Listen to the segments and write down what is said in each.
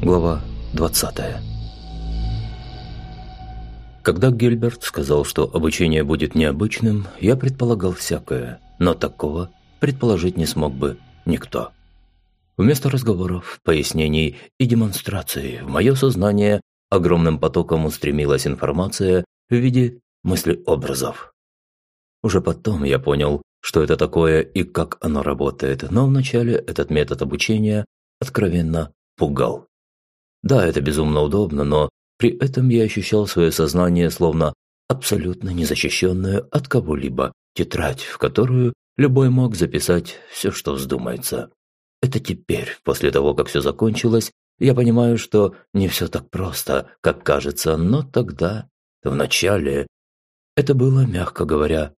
Глава 20 Когда Гильберт сказал, что обучение будет необычным, я предполагал всякое, но такого предположить не смог бы никто. Вместо разговоров, пояснений и демонстраций в мое сознание огромным потоком устремилась информация в виде мыслеобразов. Уже потом я понял, что это такое и как оно работает, но вначале этот метод обучения откровенно пугал. Да, это безумно удобно, но при этом я ощущал свое сознание словно абсолютно незащищенную от кого-либо тетрадь, в которую любой мог записать все, что вздумается. Это теперь, после того, как все закончилось, я понимаю, что не все так просто, как кажется, но тогда, в начале, это было, мягко говоря,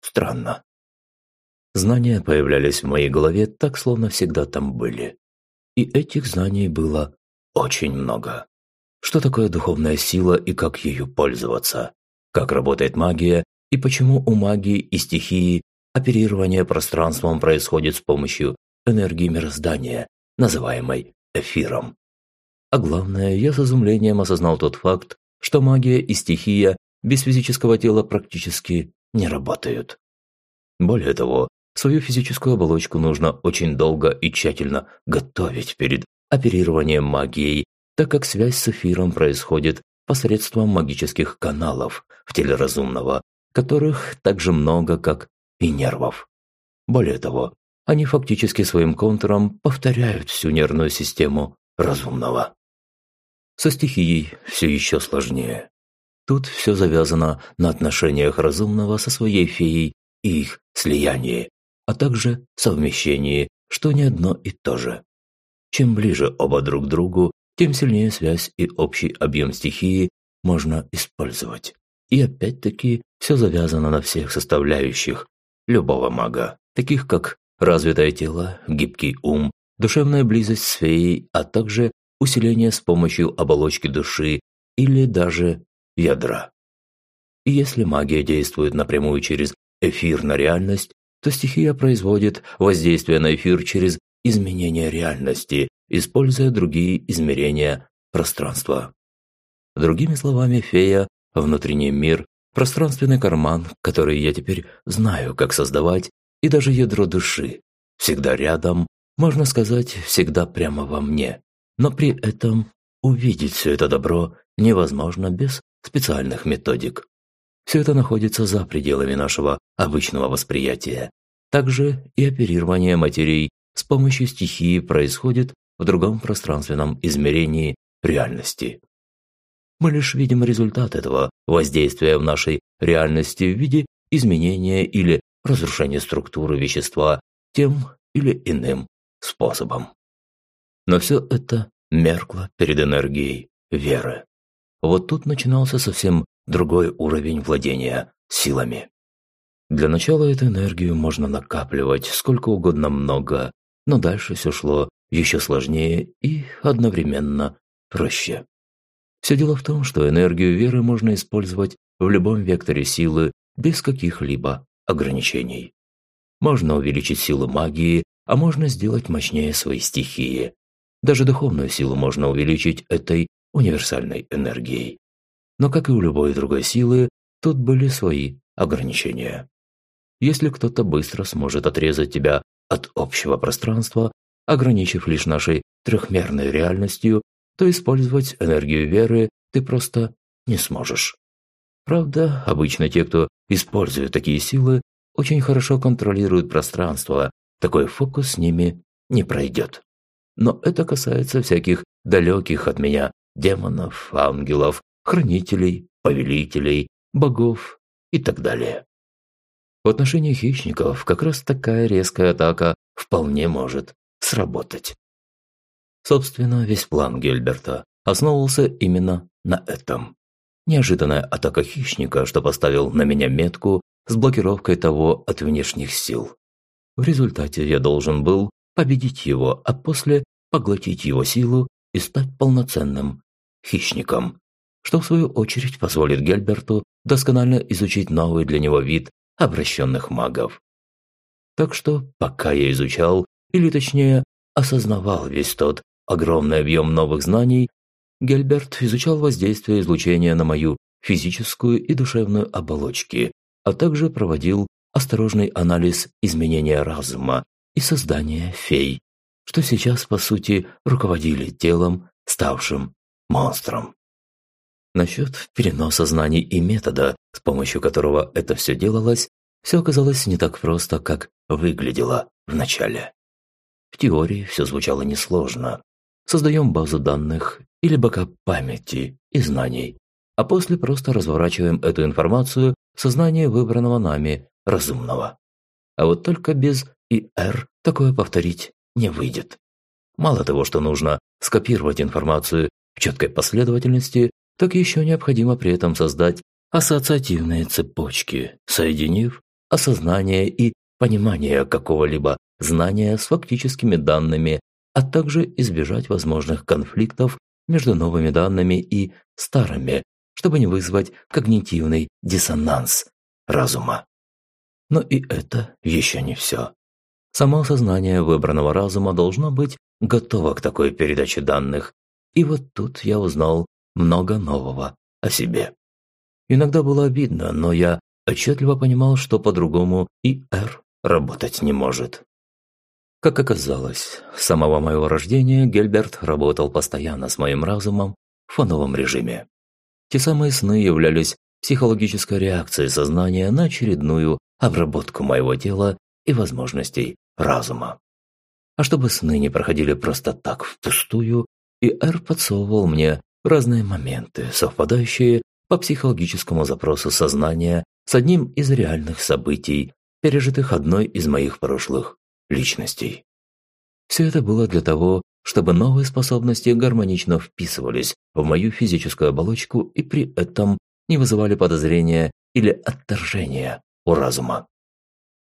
странно. Знания появлялись в моей голове так, словно всегда там были. И этих знаний было очень много. Что такое духовная сила и как ею пользоваться? Как работает магия и почему у магии и стихии оперирование пространством происходит с помощью энергии мироздания, называемой эфиром. А главное, я с изумлением осознал тот факт, что магия и стихия без физического тела практически не работают. Более того, свою физическую оболочку нужно очень долго и тщательно готовить перед оперированием магией, так как связь с эфиром происходит посредством магических каналов в теле разумного, которых так же много, как и нервов. Более того, они фактически своим контуром повторяют всю нервную систему разумного. Со стихией все еще сложнее. Тут все завязано на отношениях разумного со своей феей и их слиянии, а также совмещении, что не одно и то же. Чем ближе оба друг к другу, тем сильнее связь и общий объем стихии можно использовать. И опять-таки все завязано на всех составляющих любого мага, таких как развитое тело, гибкий ум, душевная близость с феей, а также усиление с помощью оболочки души или даже ядра. И если магия действует напрямую через эфир на реальность, то стихия производит воздействие на эфир через изменение реальности, используя другие измерения пространства. Другими словами, фея – внутренний мир, пространственный карман, который я теперь знаю, как создавать, и даже ядро души, всегда рядом, можно сказать, всегда прямо во мне. Но при этом увидеть все это добро невозможно без специальных методик. Все это находится за пределами нашего обычного восприятия. Также и оперирование матерей с помощью стихии происходит в другом пространственном измерении реальности. Мы лишь видим результат этого воздействия в нашей реальности в виде изменения или разрушения структуры вещества тем или иным способом. Но все это меркло перед энергией веры. Вот тут начинался совсем другой уровень владения силами. Для начала эту энергию можно накапливать сколько угодно много, но дальше все шло еще сложнее и одновременно проще. Все дело в том, что энергию веры можно использовать в любом векторе силы без каких-либо ограничений. Можно увеличить силу магии, а можно сделать мощнее свои стихии. Даже духовную силу можно увеличить этой универсальной энергией. Но, как и у любой другой силы, тут были свои ограничения. Если кто-то быстро сможет отрезать тебя от общего пространства, ограничив лишь нашей трехмерной реальностью, то использовать энергию веры ты просто не сможешь. Правда, обычно те, кто используют такие силы, очень хорошо контролируют пространство, такой фокус с ними не пройдет. Но это касается всяких далеких от меня демонов, ангелов, хранителей, повелителей, богов и так далее. В отношении хищников как раз такая резкая атака вполне может сработать. Собственно, весь план Гельберта основывался именно на этом. Неожиданная атака хищника, что поставил на меня метку с блокировкой того от внешних сил. В результате я должен был победить его, а после поглотить его силу и стать полноценным хищником, что в свою очередь позволит Гельберту досконально изучить новый для него вид обращенных магов. Так что, пока я изучал, или точнее, осознавал весь тот огромный объем новых знаний, Гельберт изучал воздействие излучения на мою физическую и душевную оболочки, а также проводил осторожный анализ изменения разума и создания фей, что сейчас, по сути, руководили телом, ставшим монстром. Насчет переноса знаний и метода, с помощью которого это все делалось, все оказалось не так просто, как выглядело вначале. В теории все звучало несложно. Создаем базу данных или бэкап памяти и знаний, а после просто разворачиваем эту информацию в сознание выбранного нами разумного. А вот только без ИР такое повторить не выйдет. Мало того, что нужно скопировать информацию в четкой последовательности, так еще необходимо при этом создать ассоциативные цепочки, соединив осознание и понимание какого-либо знания с фактическими данными, а также избежать возможных конфликтов между новыми данными и старыми, чтобы не вызвать когнитивный диссонанс разума. Но и это еще не все. Само сознание выбранного разума должно быть готово к такой передаче данных. И вот тут я узнал много нового о себе. Иногда было обидно, но я отчетливо понимал, что по-другому и Р работать не может. Как оказалось, с самого моего рождения Гельберт работал постоянно с моим разумом в фоновом режиме. Те самые сны являлись психологической реакцией сознания на очередную обработку моего тела и возможностей разума. А чтобы сны не проходили просто так впустую, и Эр подсовывал мне разные моменты, совпадающие по психологическому запросу сознания с одним из реальных событий, пережитых одной из моих прошлых личностей. Все это было для того, чтобы новые способности гармонично вписывались в мою физическую оболочку и при этом не вызывали подозрения или отторжения у разума.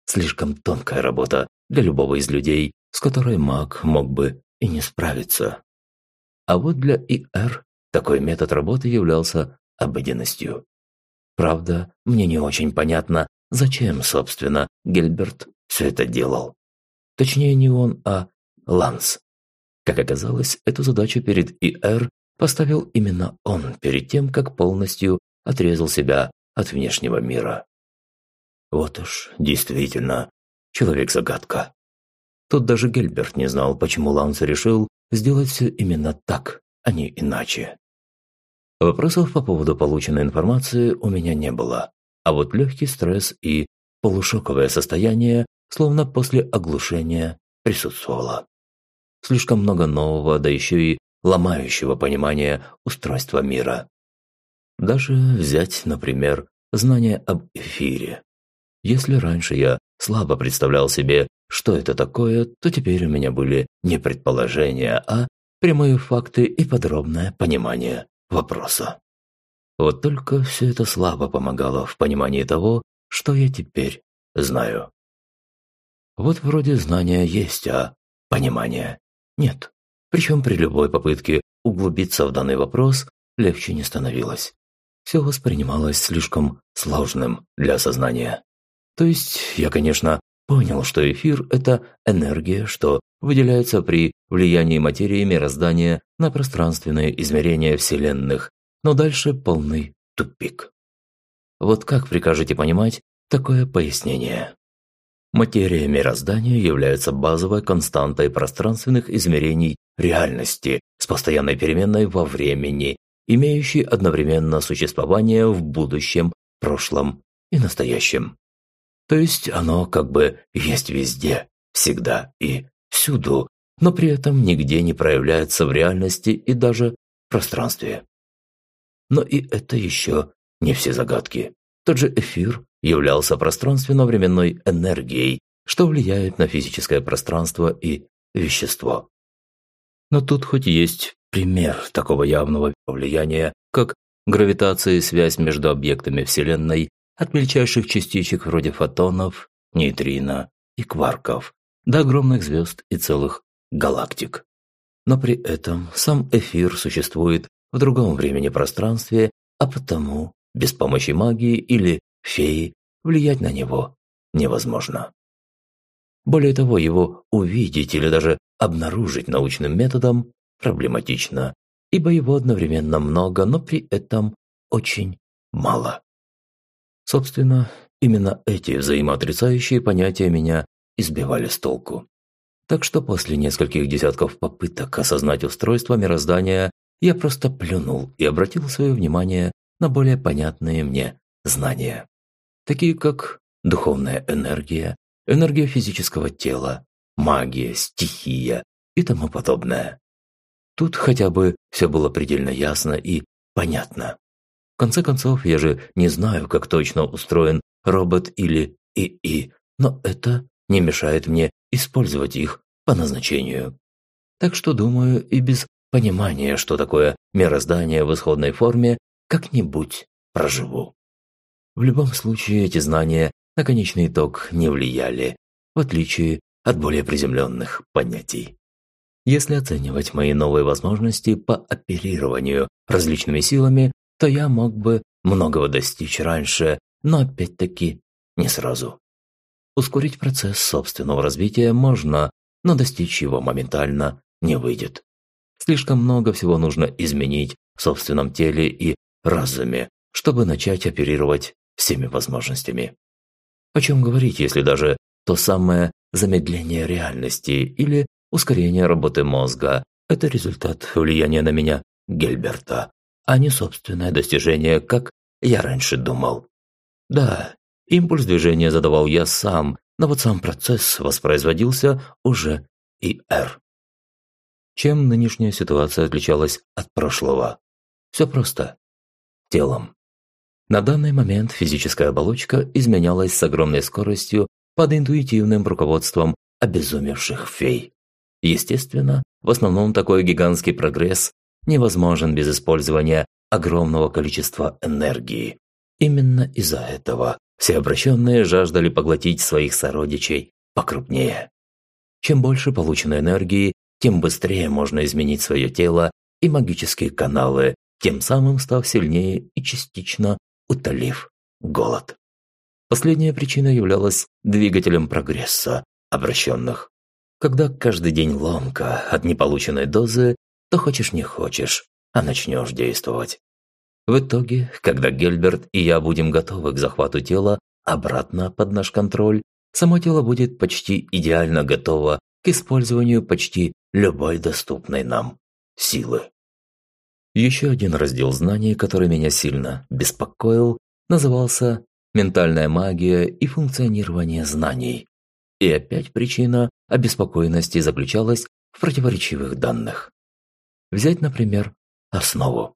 Слишком тонкая работа для любого из людей, с которой маг мог бы и не справиться. А вот для ИР такой метод работы являлся обыденностью. Правда, мне не очень понятно, зачем, собственно, Гельберт все это делал. Точнее, не он, а Ланс. Как оказалось, эту задачу перед ИР поставил именно он перед тем, как полностью отрезал себя от внешнего мира. Вот уж, действительно, человек-загадка. Тут даже Гельберт не знал, почему Ланс решил сделать все именно так, а не иначе. Вопросов по поводу полученной информации у меня не было, а вот легкий стресс и полушоковое состояние, словно после оглушения, присутствовало. Слишком много нового, да еще и ломающего понимания устройства мира. Даже взять, например, знание об эфире. Если раньше я слабо представлял себе, что это такое, то теперь у меня были не предположения, а прямые факты и подробное понимание вопроса. Вот только все это слабо помогало в понимании того, что я теперь знаю. Вот вроде знания есть, а понимания нет. Причем при любой попытке углубиться в данный вопрос легче не становилось. Все воспринималось слишком сложным для осознания. То есть я, конечно, понял, что эфир – это энергия, что выделяется при влиянии материи мироздания на пространственные измерения вселенных, но дальше полный тупик. Вот как прикажете понимать такое пояснение? Материя мироздания является базовой константой пространственных измерений реальности с постоянной переменной во времени, имеющей одновременно существование в будущем, прошлом и настоящем. То есть оно как бы есть везде, всегда и всюду, но при этом нигде не проявляется в реальности и даже пространстве. Но и это еще не все загадки. Тот же эфир являлся пространственно-временной энергией, что влияет на физическое пространство и вещество. Но тут хоть есть пример такого явного влияния, как гравитация и связь между объектами Вселенной от мельчайших частичек вроде фотонов, нейтрино и кварков до огромных звезд и целых галактик. Но при этом сам эфир существует в другом времени-пространстве, а потому без помощи магии или феи влиять на него невозможно. Более того, его увидеть или даже обнаружить научным методом проблематично, ибо его одновременно много, но при этом очень мало. Собственно, именно эти взаимоотрицающие понятия меня избивали с толку. Так что после нескольких десятков попыток осознать устройство мироздания, я просто плюнул и обратил свое внимание на более понятные мне знания. Такие как духовная энергия, энергия физического тела, магия, стихия и тому подобное. Тут хотя бы все было предельно ясно и понятно. Конце концов, я же не знаю, как точно устроен робот или ИИ, но это не мешает мне использовать их по назначению. Так что, думаю, и без понимания, что такое мироздание в исходной форме, как-нибудь проживу. В любом случае, эти знания на конечный итог не влияли, в отличие от более приземленных понятий. Если оценивать мои новые возможности по оперированию различными силами, то я мог бы многого достичь раньше, но опять-таки не сразу. Ускорить процесс собственного развития можно, но достичь его моментально не выйдет. Слишком много всего нужно изменить в собственном теле и разуме, чтобы начать оперировать всеми возможностями. О чем говорить, если даже то самое замедление реальности или ускорение работы мозга – это результат влияния на меня Гельберта, а не собственное достижение, как я раньше думал. Да, импульс движения задавал я сам, но вот сам процесс воспроизводился уже и R. Чем нынешняя ситуация отличалась от прошлого? Все просто. Телом. На данный момент физическая оболочка изменялась с огромной скоростью под интуитивным руководством обезумевших фей. Естественно, в основном такой гигантский прогресс невозможен без использования огромного количества энергии. Именно из-за этого все обращенные жаждали поглотить своих сородичей покрупнее. Чем больше полученной энергии, тем быстрее можно изменить свое тело и магические каналы, тем самым став сильнее и частично утолив голод. Последняя причина являлась двигателем прогресса обращенных. Когда каждый день ломка от неполученной дозы, то хочешь не хочешь, а начнешь действовать. В итоге, когда Гельберт и я будем готовы к захвату тела обратно под наш контроль, само тело будет почти идеально готово к использованию почти любой доступной нам силы. Еще один раздел знаний, который меня сильно беспокоил, назывался «Ментальная магия и функционирование знаний». И опять причина обеспокоенности заключалась в противоречивых данных. Взять, например, основу.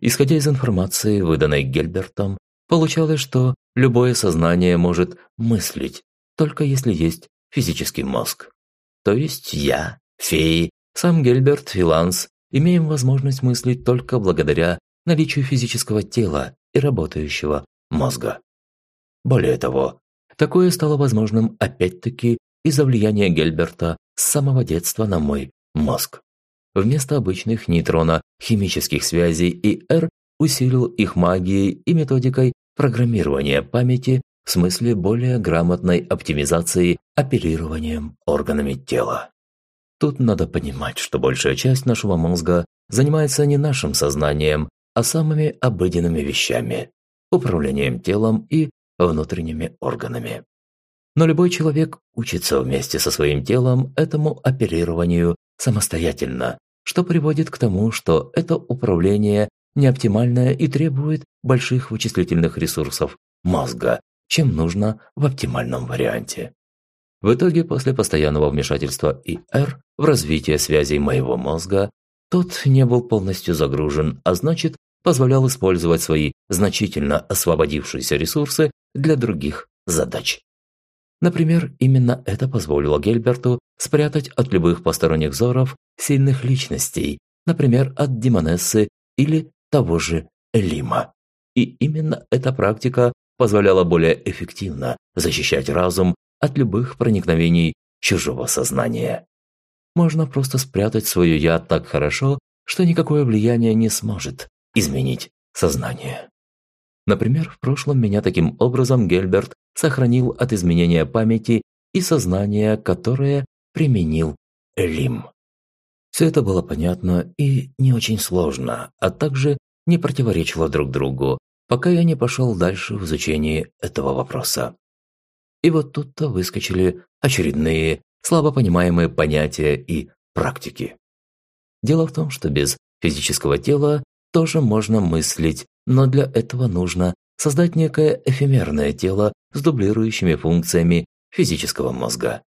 Исходя из информации, выданной Гельбертом, получалось, что любое сознание может мыслить, только если есть физический мозг. То есть я, феи, сам Гельберт и Ланс имеем возможность мыслить только благодаря наличию физического тела и работающего мозга. Более того, такое стало возможным опять-таки из-за влияния Гельберта с самого детства на мой мозг. Вместо обычных нейтрона-химических связей ИР усилил их магией и методикой программирования памяти в смысле более грамотной оптимизации оперированием органами тела. Тут надо понимать, что большая часть нашего мозга занимается не нашим сознанием, а самыми обыденными вещами – управлением телом и внутренними органами. Но любой человек учится вместе со своим телом этому оперированию самостоятельно, что приводит к тому, что это управление неоптимальное и требует больших вычислительных ресурсов мозга, чем нужно в оптимальном варианте. В итоге, после постоянного вмешательства ИР в развитие связей моего мозга, тот не был полностью загружен, а значит, позволял использовать свои значительно освободившиеся ресурсы для других задач. Например, именно это позволило Гельберту спрятать от любых посторонних взоров сильных личностей, например, от Демонессы или того же Элима. И именно эта практика позволяла более эффективно защищать разум от любых проникновений чужого сознания. Можно просто спрятать свое «я» так хорошо, что никакое влияние не сможет изменить сознание. Например, в прошлом меня таким образом Гельберт сохранил от изменения памяти и сознание, которое применил Элим. Все это было понятно и не очень сложно, а также не противоречило друг другу, пока я не пошел дальше в изучении этого вопроса. И вот тут-то выскочили очередные слабо понимаемые понятия и практики. Дело в том, что без физического тела тоже можно мыслить, но для этого нужно создать некое эфемерное тело с дублирующими функциями физического мозга.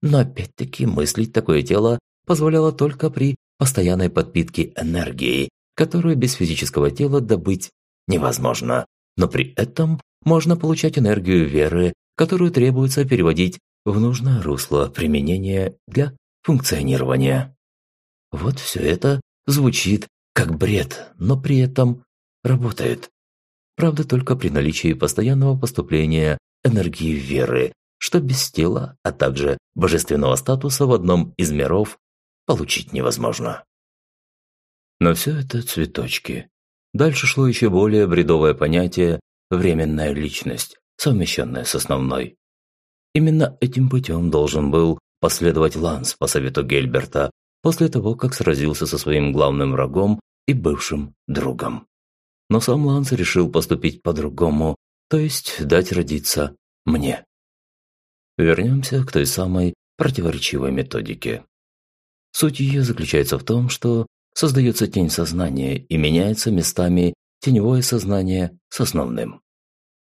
Но опять-таки мыслить такое тело позволяло только при постоянной подпитке энергией, которую без физического тела добыть невозможно. Но при этом можно получать энергию веры, которую требуется переводить в нужное русло применения для функционирования. Вот все это звучит как бред, но при этом работает. Правда, только при наличии постоянного поступления энергии веры, что без тела, а также божественного статуса в одном из миров получить невозможно. Но все это цветочки. Дальше шло еще более бредовое понятие «временная личность», совмещенная с основной. Именно этим путем должен был последовать Ланс по совету Гельберта после того, как сразился со своим главным врагом и бывшим другом. Но сам Ланс решил поступить по-другому, то есть дать родиться мне. Вернемся к той самой противоречивой методике. Суть ее заключается в том, что создается тень сознания и меняется местами теневое сознание с основным.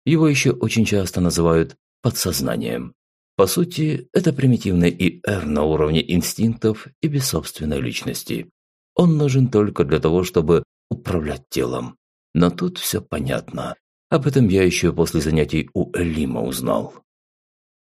Его еще очень часто называют подсознанием. По сути, это примитивный ИР на уровне инстинктов и без собственной личности. Он нужен только для того, чтобы управлять телом. Но тут все понятно. Об этом я еще после занятий у Элима узнал.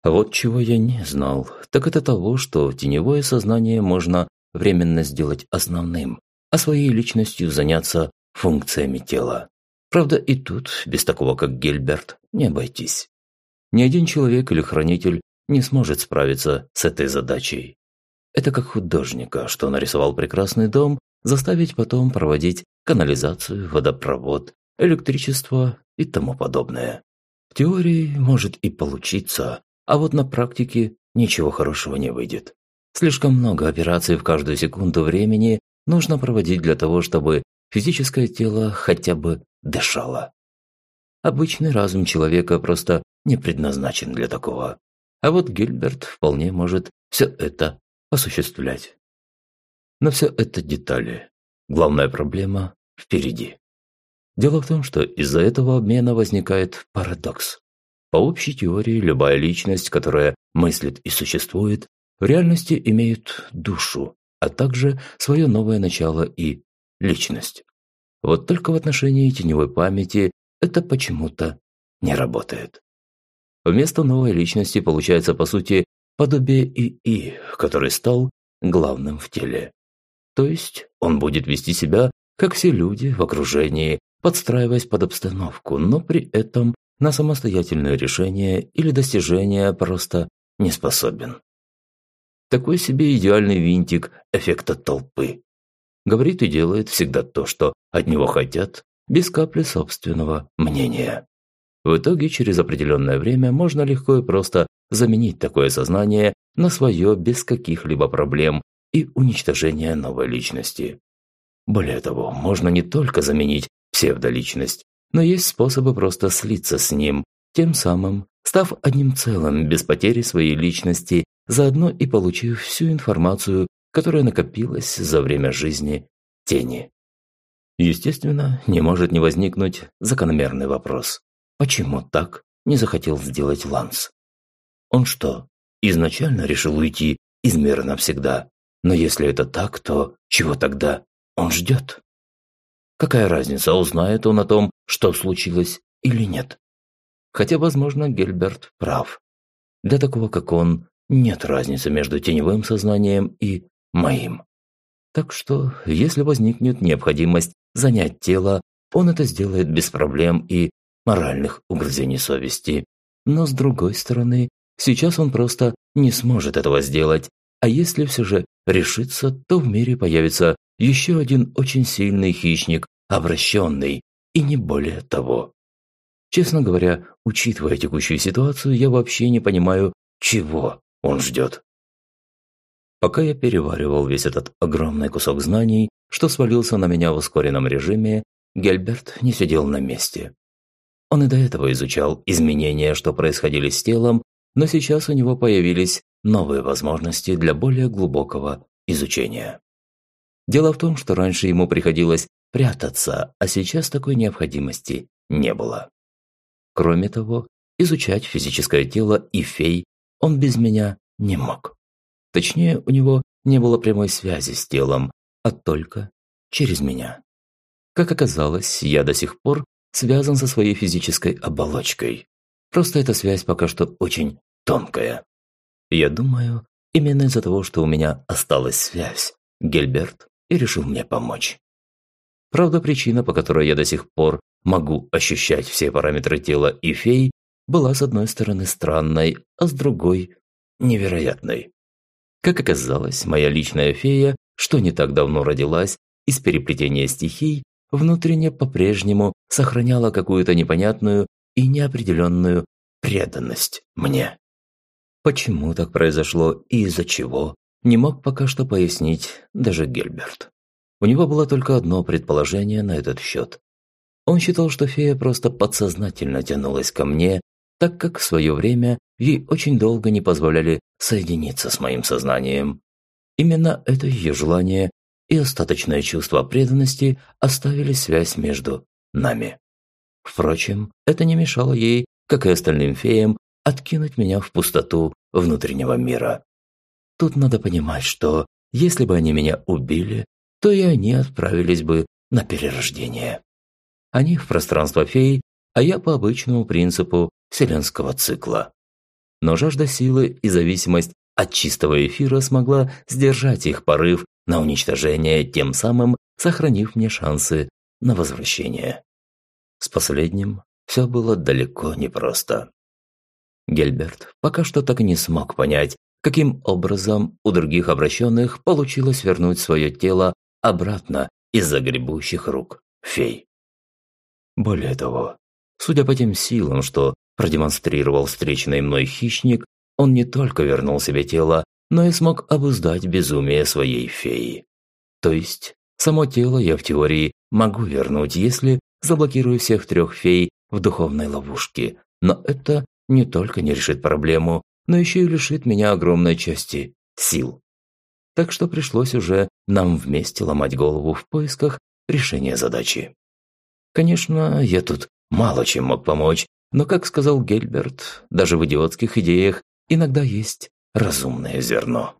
Вот чего я не знал, так это того, что теневое сознание можно временно сделать основным, а своей личностью заняться функциями тела. Правда, и тут, без такого как Гильберт, не обойтись. Ни один человек или хранитель не сможет справиться с этой задачей. Это как художника, что нарисовал прекрасный дом, заставить потом проводить канализацию, водопровод, электричество и тому подобное. В теории может и получиться, а вот на практике ничего хорошего не выйдет. Слишком много операций в каждую секунду времени нужно проводить для того, чтобы физическое тело хотя бы дышало. Обычный разум человека просто не предназначен для такого. А вот Гильберт вполне может все это осуществлять. Но все это детали. Главная проблема впереди. Дело в том, что из-за этого обмена возникает парадокс. По общей теории, любая личность, которая мыслит и существует, в реальности имеет душу, а также свое новое начало и личность. Вот только в отношении теневой памяти это почему-то не работает. Вместо новой личности получается, по сути, подобие ИИ, который стал главным в теле. То есть он будет вести себя, как все люди в окружении, подстраиваясь под обстановку, но при этом на самостоятельное решение или достижение просто не способен. Такой себе идеальный винтик эффекта толпы. Говорит и делает всегда то, что от него хотят, без капли собственного мнения. В итоге через определенное время можно легко и просто заменить такое сознание на свое без каких-либо проблем и уничтожения новой личности. Более того, можно не только заменить псевдоличность, но есть способы просто слиться с ним, тем самым став одним целым без потери своей личности, заодно и получив всю информацию, которая накопилась за время жизни тени. Естественно, не может не возникнуть закономерный вопрос. Почему так не захотел сделать Ланс? Он что, изначально решил уйти из мира навсегда? Но если это так, то чего тогда он ждет? Какая разница, узнает он о том, что случилось или нет? Хотя, возможно, Гельберт прав. Для такого, как он, нет разницы между теневым сознанием и моим. Так что, если возникнет необходимость занять тело, он это сделает без проблем и моральных угрызений совести. Но с другой стороны, сейчас он просто не сможет этого сделать, а если все же решится, то в мире появится еще один очень сильный хищник, обращенный, и не более того. Честно говоря, учитывая текущую ситуацию, я вообще не понимаю, чего он ждет? Пока я переваривал весь этот огромный кусок знаний, что свалился на меня в ускоренном режиме, Гельберт не сидел на месте. Он и до этого изучал изменения, что происходили с телом, но сейчас у него появились новые возможности для более глубокого изучения. Дело в том, что раньше ему приходилось прятаться, а сейчас такой необходимости не было. Кроме того, изучать физическое тело и фей он без меня не мог. Точнее, у него не было прямой связи с телом, а только через меня. Как оказалось, я до сих пор связан со своей физической оболочкой. Просто эта связь пока что очень тонкая. Я думаю, именно из-за того, что у меня осталась связь, Гельберт и решил мне помочь. Правда, причина, по которой я до сих пор могу ощущать все параметры тела и фей, была с одной стороны странной, а с другой – невероятной. Как оказалось, моя личная фея, что не так давно родилась, из переплетения стихий, внутренне по-прежнему сохраняла какую-то непонятную и неопределенную преданность мне. Почему так произошло и из-за чего, не мог пока что пояснить даже Гельберт. У него было только одно предположение на этот счет. Он считал, что фея просто подсознательно тянулась ко мне, так как в свое время ей очень долго не позволяли соединиться с моим сознанием. Именно это ее желание и остаточное чувство преданности оставили связь между нами. Впрочем, это не мешало ей, как и остальным феям, откинуть меня в пустоту внутреннего мира. Тут надо понимать, что если бы они меня убили, то и они отправились бы на перерождение. Они в пространство фей, а я по обычному принципу вселенского цикла но жажда силы и зависимость от чистого эфира смогла сдержать их порыв на уничтожение, тем самым сохранив мне шансы на возвращение. С последним все было далеко не просто. Гельберт пока что так и не смог понять, каким образом у других обращенных получилось вернуть свое тело обратно из загребущих рук фей. Более того, судя по тем силам, что продемонстрировал встречный мной хищник, он не только вернул себе тело, но и смог обуздать безумие своей феи. То есть, само тело я в теории могу вернуть, если заблокирую всех трех фей в духовной ловушке, но это не только не решит проблему, но еще и лишит меня огромной части сил. Так что пришлось уже нам вместе ломать голову в поисках решения задачи. Конечно, я тут мало чем мог помочь, но, как сказал Гельберт, даже в идиотских идеях иногда есть разумное зерно.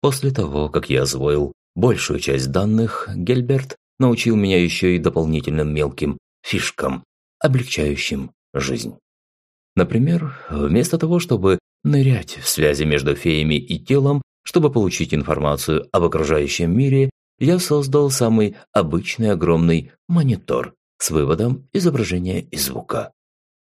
После того, как я освоил большую часть данных, Гельберт научил меня еще и дополнительным мелким фишкам, облегчающим жизнь. Например, вместо того, чтобы нырять в связи между феями и телом, чтобы получить информацию об окружающем мире, я создал самый обычный огромный монитор с выводом изображения и звука.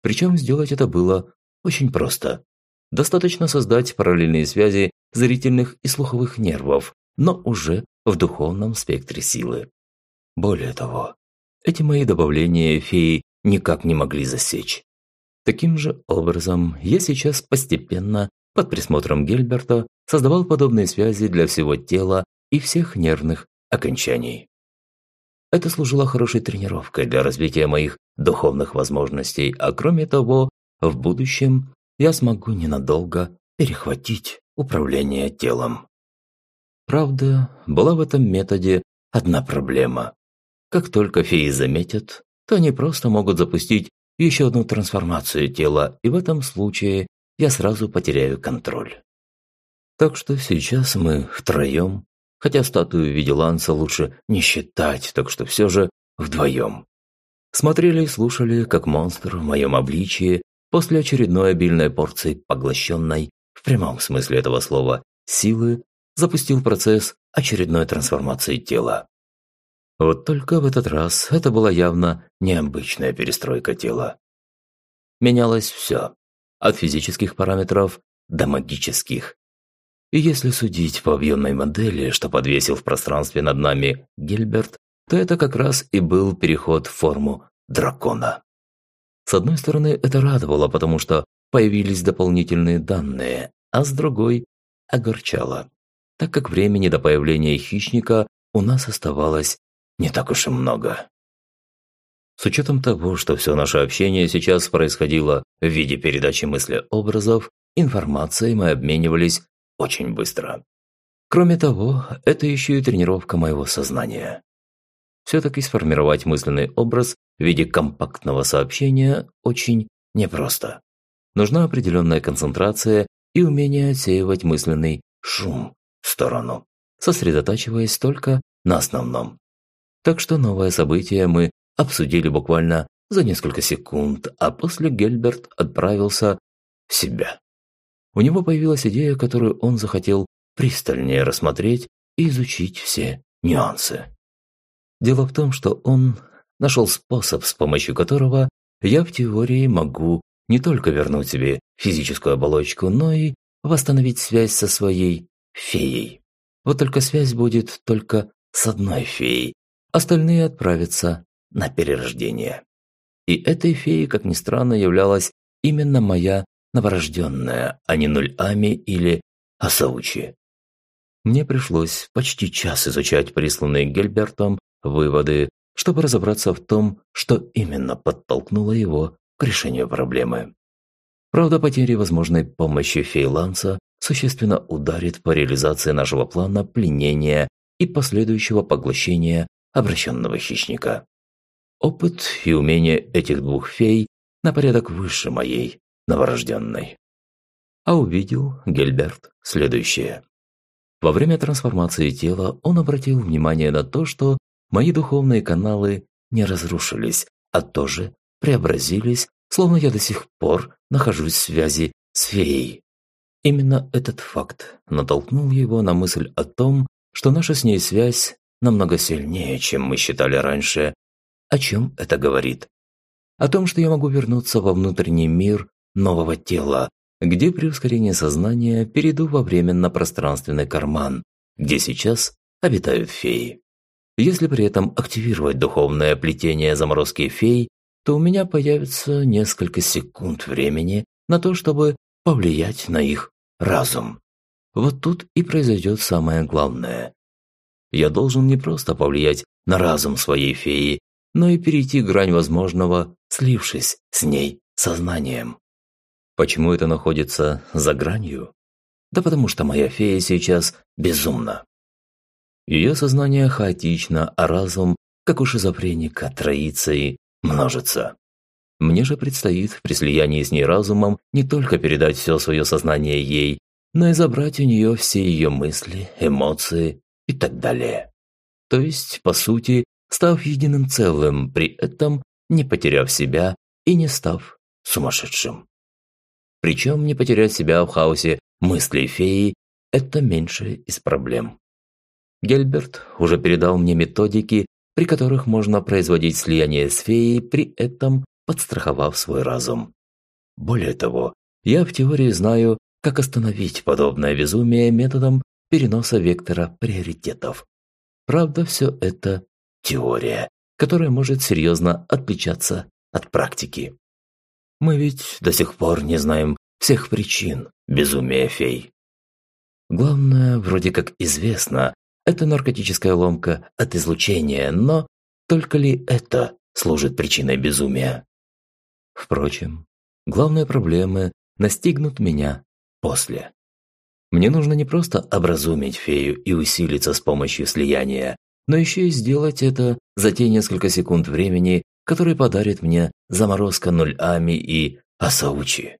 Причем сделать это было очень просто. Достаточно создать параллельные связи зрительных и слуховых нервов, но уже в духовном спектре силы. Более того, эти мои добавления феи никак не могли засечь. Таким же образом, я сейчас постепенно, под присмотром Гельберта, создавал подобные связи для всего тела и всех нервных окончаний. Это служило хорошей тренировкой для развития моих духовных возможностей, а кроме того, в будущем я смогу ненадолго перехватить управление телом. Правда, была в этом методе одна проблема. Как только феи заметят, то они просто могут запустить еще одну трансформацию тела, и в этом случае я сразу потеряю контроль. Так что сейчас мы втроем хотя статую виде ланца лучше не считать, так что все же вдвоем. Смотрели и слушали, как монстр в моем обличии после очередной обильной порции поглощенной, в прямом смысле этого слова, силы, запустил процесс очередной трансформации тела. Вот только в этот раз это была явно необычная перестройка тела. Менялось все, от физических параметров до магических, и если судить по объемной модели, что подвесил в пространстве над нами Гильберт, то это как раз и был переход в форму дракона. С одной стороны, это радовало, потому что появились дополнительные данные, а с другой – огорчало, так как времени до появления хищника у нас оставалось не так уж и много. С учетом того, что все наше общение сейчас происходило в виде передачи мыслеобразов, информацией мы обменивались очень быстро. Кроме того, это еще и тренировка моего сознания. Все-таки сформировать мысленный образ в виде компактного сообщения очень непросто. Нужна определенная концентрация и умение отсеивать мысленный шум в сторону, сосредотачиваясь только на основном. Так что новое событие мы обсудили буквально за несколько секунд, а после Гельберт отправился в себя. У него появилась идея, которую он захотел пристальнее рассмотреть и изучить все нюансы. Дело в том, что он нашел способ, с помощью которого я в теории могу не только вернуть себе физическую оболочку, но и восстановить связь со своей феей. Вот только связь будет только с одной феей, остальные отправятся на перерождение. И этой феей, как ни странно, являлась именно моя новорожденная, а не Нуль-Ами или Асаучи. Мне пришлось почти час изучать присланные Гельбертом выводы, чтобы разобраться в том, что именно подтолкнуло его к решению проблемы. Правда, потеря возможной помощи фейланца существенно ударит по реализации нашего плана пленения и последующего поглощения обращенного хищника. Опыт и умения этих двух фей на порядок выше моей новорожденной. А увидел Гельберт следующее. Во время трансформации тела он обратил внимание на то, что мои духовные каналы не разрушились, а тоже преобразились, словно я до сих пор нахожусь в связи с феей. Именно этот факт натолкнул его на мысль о том, что наша с ней связь намного сильнее, чем мы считали раньше, о чем это говорит? О том, что я могу вернуться во внутренний мир нового тела, где при ускорении сознания перейду во временно-пространственный карман, где сейчас обитают феи. Если при этом активировать духовное плетение заморозки фей, то у меня появится несколько секунд времени на то, чтобы повлиять на их разум. Вот тут и произойдет самое главное. Я должен не просто повлиять на разум своей феи, но и перейти грань возможного, слившись с ней сознанием. Почему это находится за гранью? Да потому что моя фея сейчас безумна. Ее сознание хаотично, а разум, как у шизофреника, троится и множится. Мне же предстоит при слиянии с ней разумом не только передать все свое сознание ей, но и забрать у нее все ее мысли, эмоции и так далее. То есть, по сути, став единым целым, при этом не потеряв себя и не став сумасшедшим. Причем не потерять себя в хаосе мыслей феи – это меньшая из проблем. Гельберт уже передал мне методики, при которых можно производить слияние с феей, при этом подстраховав свой разум. Более того, я в теории знаю, как остановить подобное безумие методом переноса вектора приоритетов. Правда, все это теория, которая может серьезно отличаться от практики. Мы ведь до сих пор не знаем всех причин безумия фей. Главное, вроде как известно, это наркотическая ломка от излучения, но только ли это служит причиной безумия? Впрочем, главные проблемы настигнут меня после. Мне нужно не просто образумить фею и усилиться с помощью слияния, но еще и сделать это за те несколько секунд времени, которые подарит мне заморозка нулями и асаучи.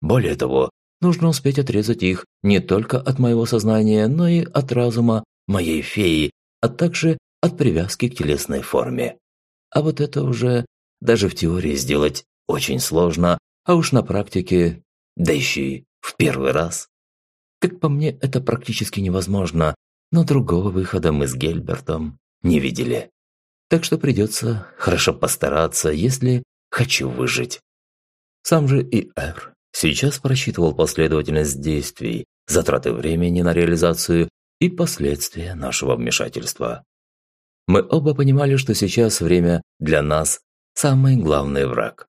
Более того, нужно успеть отрезать их не только от моего сознания, но и от разума моей феи, а также от привязки к телесной форме. А вот это уже даже в теории сделать очень сложно, а уж на практике, да еще и в первый раз. Как по мне, это практически невозможно, но другого выхода мы с Гельбертом не видели. Так что придется хорошо постараться, если хочу выжить. Сам же и Эр сейчас просчитывал последовательность действий, затраты времени на реализацию и последствия нашего вмешательства. Мы оба понимали, что сейчас время для нас самый главный враг.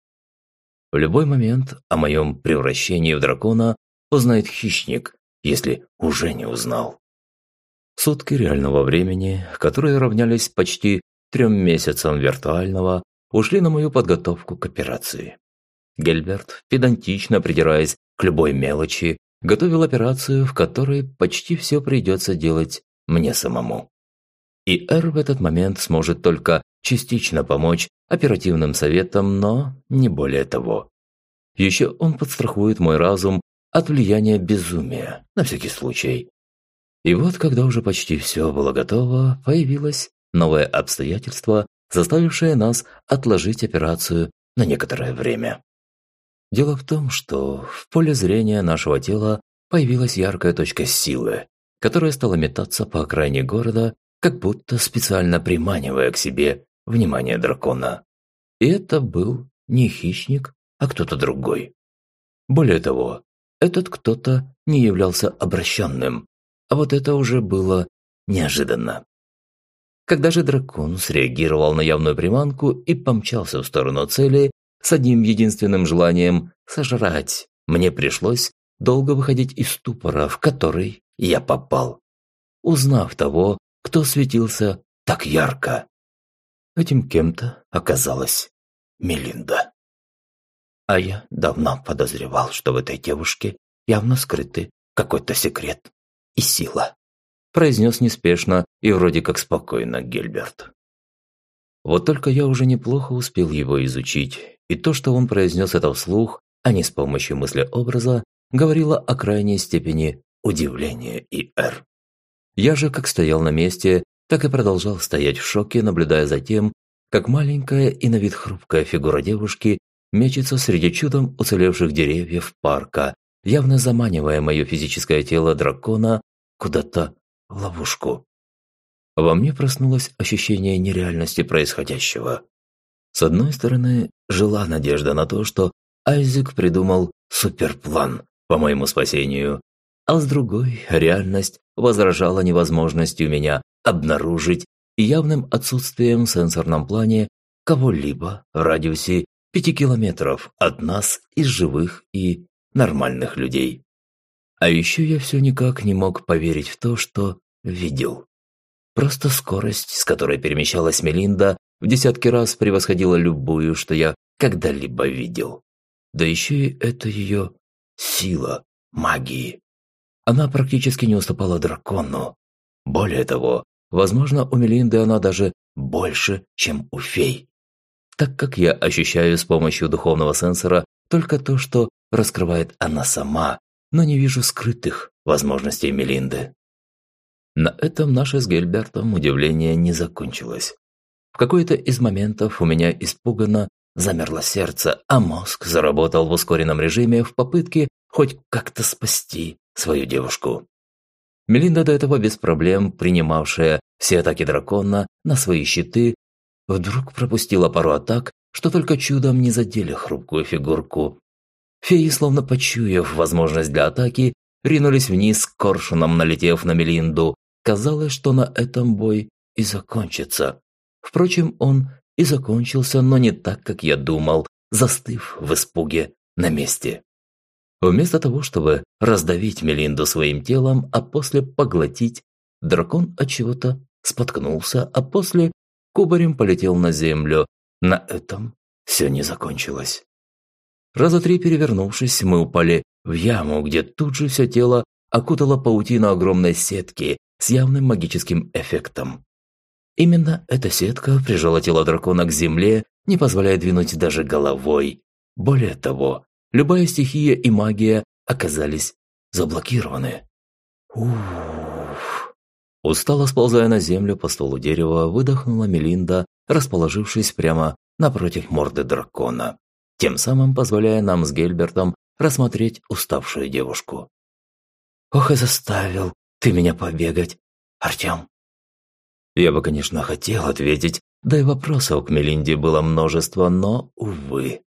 В любой момент о моем превращении в дракона узнает хищник, если уже не узнал. Сутки реального времени, которые равнялись почти трем месяцам виртуального, ушли на мою подготовку к операции. Гельберт, педантично придираясь к любой мелочи, готовил операцию, в которой почти все придется делать мне самому. И Эр в этот момент сможет только частично помочь оперативным советам, но не более того. Еще он подстрахует мой разум от влияния безумия, на всякий случай. И вот, когда уже почти все было готово, появилось новое обстоятельство, заставившее нас отложить операцию на некоторое время. Дело в том, что в поле зрения нашего тела появилась яркая точка силы, которая стала метаться по окраине города, как будто специально приманивая к себе внимание дракона. И это был не хищник, а кто-то другой. Более того, этот кто-то не являлся обращенным, а вот это уже было неожиданно. Когда же дракон среагировал на явную приманку и помчался в сторону цели с одним единственным желанием сожрать, мне пришлось долго выходить из ступора, в который я попал, узнав того, кто светился так ярко. Этим кем-то оказалась Мелинда. А я давно подозревал, что в этой девушке явно скрыты какой-то секрет и сила, произнес неспешно и вроде как спокойно Гельберт. Вот только я уже неплохо успел его изучить, и то, что он произнес это вслух, а не с помощью мыслеобраза, говорило о крайней степени удивления и эр. Я же как стоял на месте, так и продолжал стоять в шоке, наблюдая за тем, как маленькая и на вид хрупкая фигура девушки мечется среди чудом уцелевших деревьев парка, явно заманивая мое физическое тело дракона куда-то в ловушку. Во мне проснулось ощущение нереальности происходящего. С одной стороны, жила надежда на то, что Айзек придумал суперплан по моему спасению, а с другой реальность возражала невозможностью меня обнаружить явным отсутствием в сенсорном плане кого-либо в радиусе пяти километров от нас из живых и нормальных людей. А еще я все никак не мог поверить в то, что видел. Просто скорость, с которой перемещалась Мелинда, в десятки раз превосходила любую, что я когда-либо видел. Да еще и это ее сила магии. Она практически не уступала дракону. Более того, возможно, у Мелинды она даже больше, чем у фей. Так как я ощущаю с помощью духовного сенсора только то, что раскрывает она сама, но не вижу скрытых возможностей Мелинды. На этом наше с Гельбертом удивление не закончилось. В какой-то из моментов у меня испуганно замерло сердце, а мозг заработал в ускоренном режиме в попытке хоть как-то спасти свою девушку. Мелинда до этого без проблем, принимавшая все атаки дракона на свои щиты, вдруг пропустила пару атак, что только чудом не задели хрупкую фигурку. Феи, словно почуяв возможность для атаки, ринулись вниз, коршуном налетев на Мелинду. Казалось, что на этом бой и закончится. Впрочем, он и закончился, но не так, как я думал, застыв в испуге на месте. Вместо того, чтобы раздавить Мелинду своим телом, а после поглотить, дракон от чего-то споткнулся, а после кубарем полетел на землю. На этом все не закончилось. Раза три перевернувшись, мы упали в яму, где тут же все тело окутала паутина огромной сетки с явным магическим эффектом. Именно эта сетка прижала тело дракона к земле, не позволяя двинуть даже головой. Более того, любая стихия и магия оказались заблокированы. Уф. Устало сползая на землю по стволу дерева, выдохнула Мелинда, расположившись прямо напротив морды дракона, тем самым позволяя нам с Гельбертом рассмотреть уставшую девушку. «Ох и заставил ты меня побегать, Артем!» Я бы, конечно, хотел ответить, да и вопросов к Мелинде было множество, но, увы.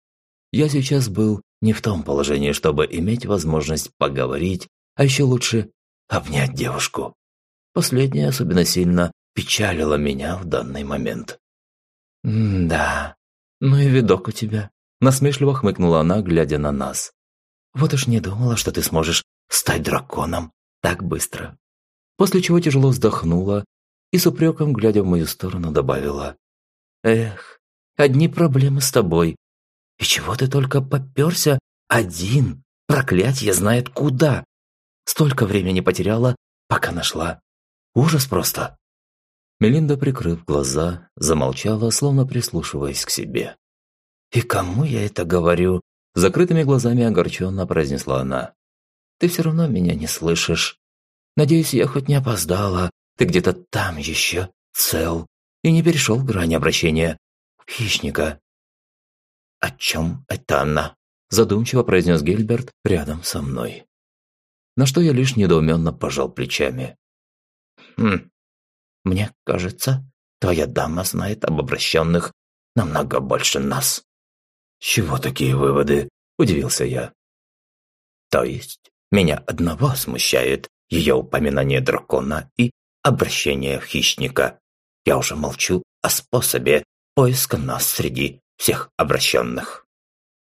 Я сейчас был не в том положении, чтобы иметь возможность поговорить, а еще лучше обнять девушку. Последнее особенно сильно печалило меня в данный момент. «Да, ну и видок у тебя», – насмешливо хмыкнула она, глядя на нас. «Вот уж не думала, что ты сможешь стать драконом так быстро. После чего тяжело вздохнула и с упреком, глядя в мою сторону, добавила. «Эх, одни проблемы с тобой. И чего ты только попёрся один? Проклятье знает куда. Столько времени потеряла, пока нашла. Ужас просто». Мелинда, прикрыв глаза, замолчала, словно прислушиваясь к себе. «И кому я это говорю?» Закрытыми глазами огорченно произнесла она. «Ты все равно меня не слышишь. Надеюсь, я хоть не опоздала. Ты где-то там еще, цел, и не перешел грань обращения хищника». «О чем это она?» задумчиво произнес Гильберт рядом со мной. На что я лишь недоуменно пожал плечами. «Хм, мне кажется, твоя дама знает об обращенных намного больше нас». чего такие выводы?» – удивился я. «То есть, меня одного смущает ее упоминание дракона и обращение в хищника. Я уже молчу о способе поиска нас среди всех обращенных».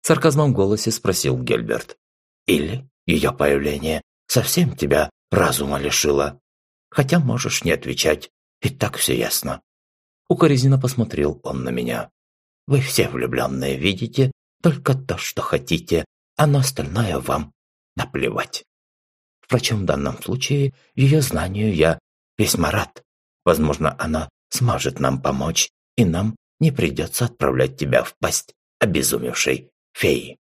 Сарказмом в голосе спросил Гельберт. «Или ее появление совсем тебя разума лишило? Хотя можешь не отвечать, и так все ясно». Укоризненно посмотрел он на меня. «Вы все влюбленные видите только то, что хотите, а на остальное вам наплевать. Впрочем, в данном случае ее знанию я весьма рад. Возможно, она сможет нам помочь, и нам не придется отправлять тебя в пасть обезумевшей феи.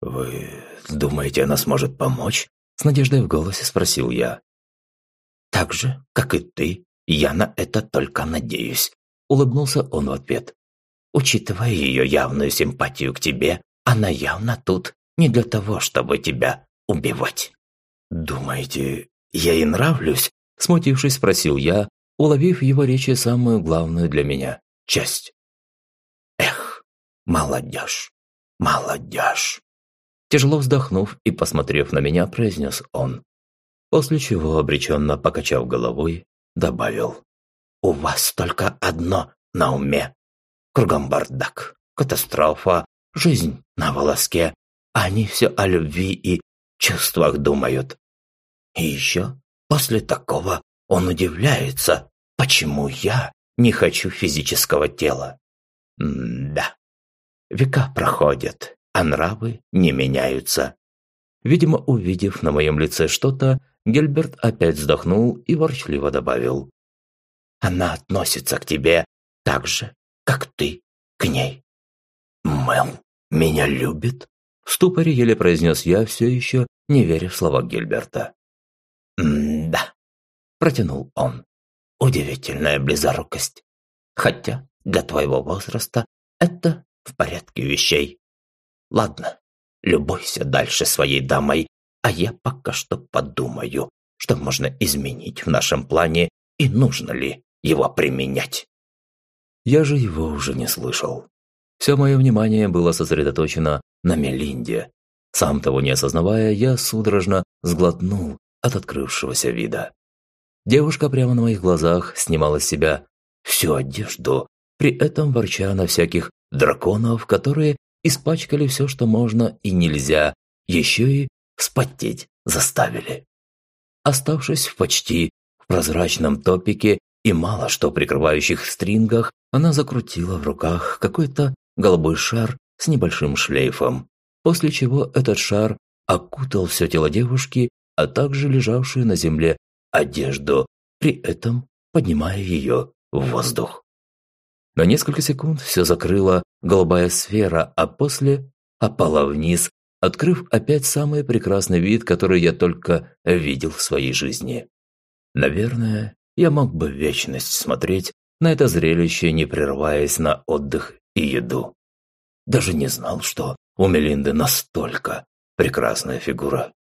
«Вы думаете, она сможет помочь?» С надеждой в голосе спросил я. «Так же, как и ты, я на это только надеюсь», улыбнулся он в ответ. «Учитывая ее явную симпатию к тебе, она явно тут не для того, чтобы тебя убивать». «Думаете, я ей нравлюсь?» Смутившись, спросил я, уловив в его речи самую главную для меня часть. «Эх, молодежь, молодежь!» Тяжело вздохнув и посмотрев на меня, произнес он. После чего, обреченно покачав головой, добавил. «У вас только одно на уме. Кругом бардак, катастрофа, жизнь на волоске. Они все о любви и чувствах думают. И еще после такого он удивляется, почему я не хочу физического тела. М да. Века проходят, а нравы не меняются. Видимо, увидев на моем лице что-то, Гельберт опять вздохнул и ворчливо добавил. «Она относится к тебе так же, как ты к ней». «Мэл меня любит?» В ступоре еле произнес я, все еще не веря в слова Гильберта. «Да», – протянул он. «Удивительная близорукость. Хотя для твоего возраста это в порядке вещей. Ладно, любуйся дальше своей дамой, а я пока что подумаю, что можно изменить в нашем плане и нужно ли его применять. Я же его уже не слышал. Все мое внимание было сосредоточено на Мелинде. Сам того не осознавая, я судорожно сглотнул от открывшегося вида. Девушка прямо на моих глазах снимала с себя всю одежду, при этом ворча на всяких драконов, которые испачкали все, что можно и нельзя, еще и вспотеть заставили. Оставшись в почти прозрачном топике и мало что прикрывающих стрингах, она закрутила в руках какой-то голубой шар с небольшим шлейфом, после чего этот шар окутал все тело девушки, а также лежавшую на земле одежду, при этом поднимая ее в воздух. На несколько секунд все закрыла голубая сфера, а после опала вниз, открыв опять самый прекрасный вид, который я только видел в своей жизни. Наверное, я мог бы вечность смотреть на это зрелище, не прерываясь на отдых и еду. Даже не знал, что у Мелинды настолько прекрасная фигура.